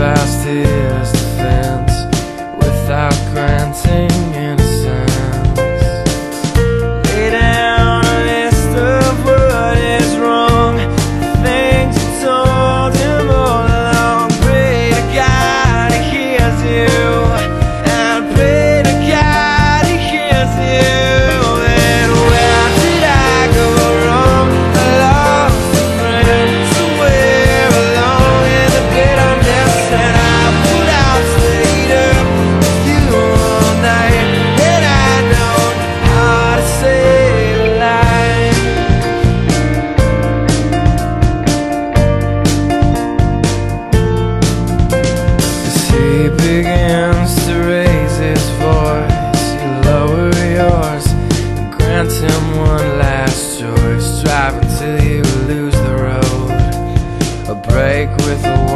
fastest with a